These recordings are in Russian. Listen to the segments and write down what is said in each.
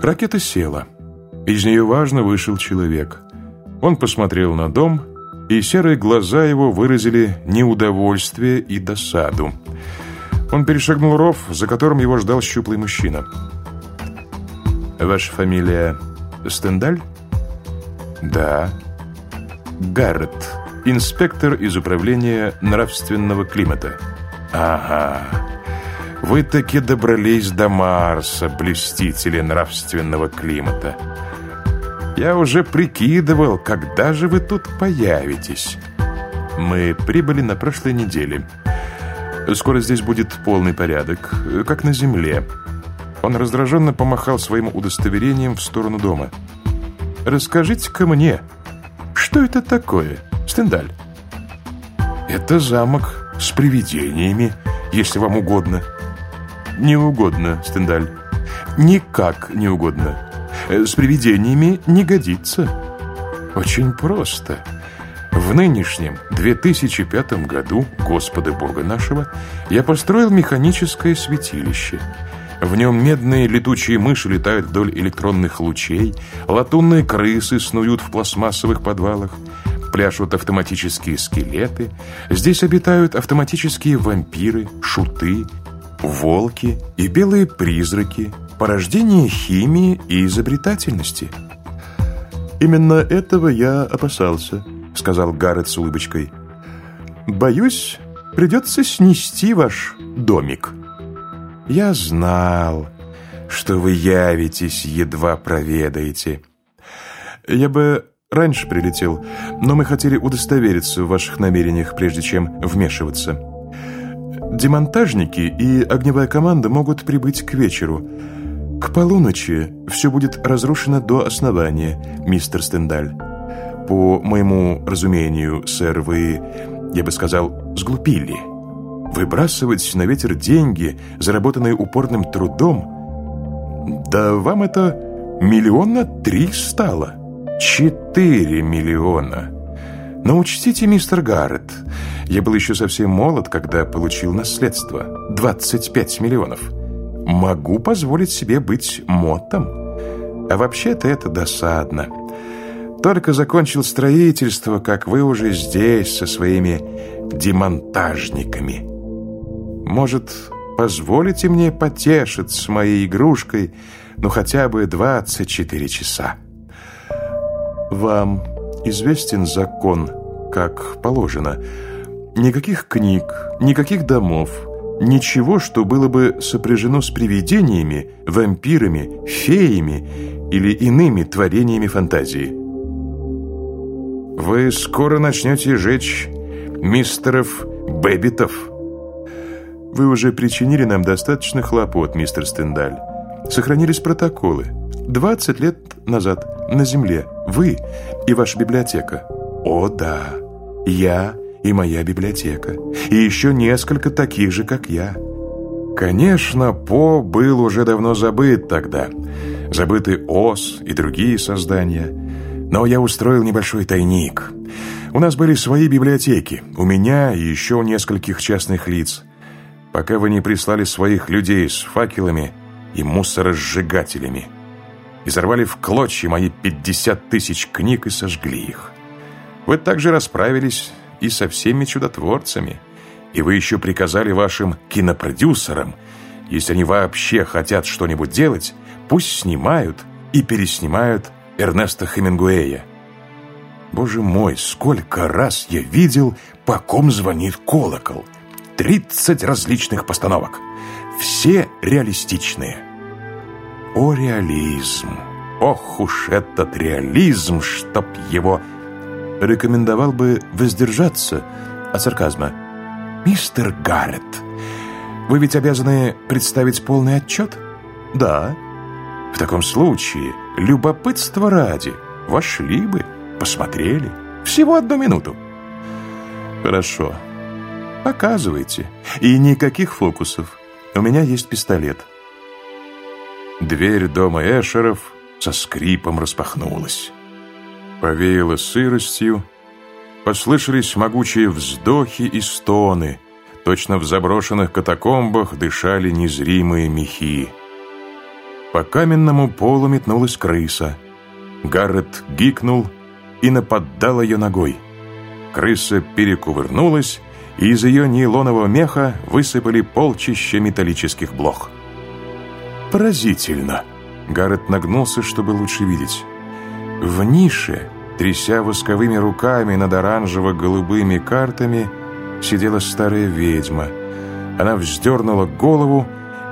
Ракета села. Из нее важно вышел человек. Он посмотрел на дом, и серые глаза его выразили неудовольствие и досаду. Он перешагнул ров, за которым его ждал щуплый мужчина. «Ваша фамилия Стендаль?» «Да». «Гаррет, инспектор из управления нравственного климата». «Ага, вы таки добрались до Марса, блюстители нравственного климата. Я уже прикидывал, когда же вы тут появитесь. Мы прибыли на прошлой неделе. Скоро здесь будет полный порядок, как на Земле». Он раздраженно помахал своим удостоверением в сторону дома. «Расскажите-ка мне, что это такое, Стендаль?» «Это замок с привидениями, если вам угодно». «Не угодно, Стендаль. Никак не угодно. С привидениями не годится». «Очень просто». В нынешнем 2005 году, Господа Бога нашего, я построил механическое святилище – в нем медные летучие мыши летают вдоль электронных лучей, латунные крысы снуют в пластмассовых подвалах, пляшут автоматические скелеты. Здесь обитают автоматические вампиры, шуты, волки и белые призраки, порождение химии и изобретательности. «Именно этого я опасался», — сказал Гаррет с улыбочкой. «Боюсь, придется снести ваш домик». Я знал, что вы явитесь, едва проведаете. Я бы раньше прилетел, но мы хотели удостовериться в ваших намерениях, прежде чем вмешиваться. Демонтажники и огневая команда могут прибыть к вечеру. К полуночи все будет разрушено до основания, мистер Стендаль. По моему разумению, сэр, вы, я бы сказал, сглупили». Выбрасывать на ветер деньги, заработанные упорным трудом? Да вам это миллиона три стало. Четыре миллиона. Но учтите, мистер Гаррет, я был еще совсем молод, когда получил наследство. 25 миллионов. Могу позволить себе быть мотом. А вообще-то это досадно. Только закончил строительство, как вы уже здесь со своими демонтажниками. Может, позволите мне потешиться моей игрушкой, ну хотя бы 24 часа? Вам известен закон, как положено. Никаких книг, никаких домов, ничего, что было бы сопряжено с привидениями, вампирами, феями или иными творениями фантазии. Вы скоро начнете жечь мистеров Бэббитов, вы уже причинили нам достаточно хлопот, мистер Стендаль. Сохранились протоколы. 20 лет назад на Земле вы и ваша библиотека. О, да, я и моя библиотека. И еще несколько таких же, как я. Конечно, По был уже давно забыт тогда. Забыты Оз и другие создания. Но я устроил небольшой тайник. У нас были свои библиотеки. У меня и еще у нескольких частных лиц пока вы не прислали своих людей с факелами и мусоросжигателями. И взорвали в клочья мои 50 тысяч книг и сожгли их. Вы также расправились и со всеми чудотворцами. И вы еще приказали вашим кинопродюсерам, если они вообще хотят что-нибудь делать, пусть снимают и переснимают Эрнеста Хемингуэя. Боже мой, сколько раз я видел, по ком звонит колокол – 30 различных постановок. Все реалистичные. О, реализм! Ох уж этот реализм, чтоб его... Рекомендовал бы воздержаться от сарказма. Мистер Гаррет, вы ведь обязаны представить полный отчет? Да. В таком случае, любопытство ради, вошли бы, посмотрели. Всего одну минуту. Хорошо. Показывайте. И никаких фокусов. У меня есть пистолет. Дверь дома Эшеров со скрипом распахнулась. Повеяло сыростью, послышались могучие вздохи и стоны. Точно в заброшенных катакомбах дышали незримые мехи. По каменному полу метнулась крыса. Гаррет гикнул и нападал ее ногой. Крыса перекувырнулась, и из ее нейлонового меха высыпали полчища металлических блох. «Поразительно!» Гаррет нагнулся, чтобы лучше видеть. В нише, тряся восковыми руками над оранжево-голубыми картами, сидела старая ведьма. Она вздернула голову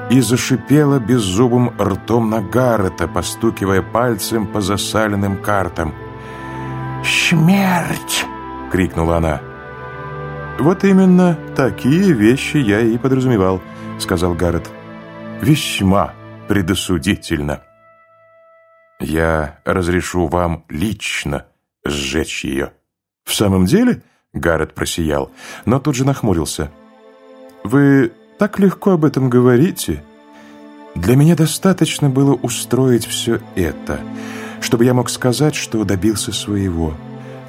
и зашипела беззубым ртом на Гаррета, постукивая пальцем по засаленным картам. «Смерть!» — крикнула она. «Вот именно такие вещи я и подразумевал», — сказал Гаррет. «Весьма предосудительно». «Я разрешу вам лично сжечь ее». «В самом деле?» — Гаррет просиял, но тут же нахмурился. «Вы так легко об этом говорите. Для меня достаточно было устроить все это, чтобы я мог сказать, что добился своего.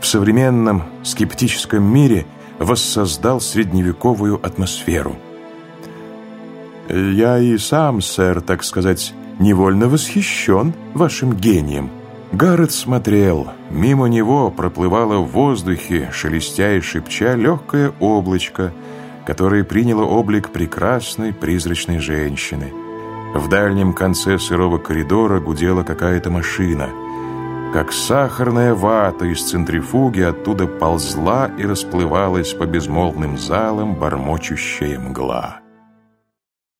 В современном скептическом мире воссоздал средневековую атмосферу». «Я и сам, сэр, так сказать, невольно восхищен вашим гением». Гаррет смотрел. Мимо него проплывало в воздухе, шелестя и шепча, легкое облачко, которое приняло облик прекрасной призрачной женщины. В дальнем конце сырого коридора гудела какая-то машина. Как сахарная вата из центрифуги оттуда ползла и расплывалась по безмолвным залам бормочущая мгла.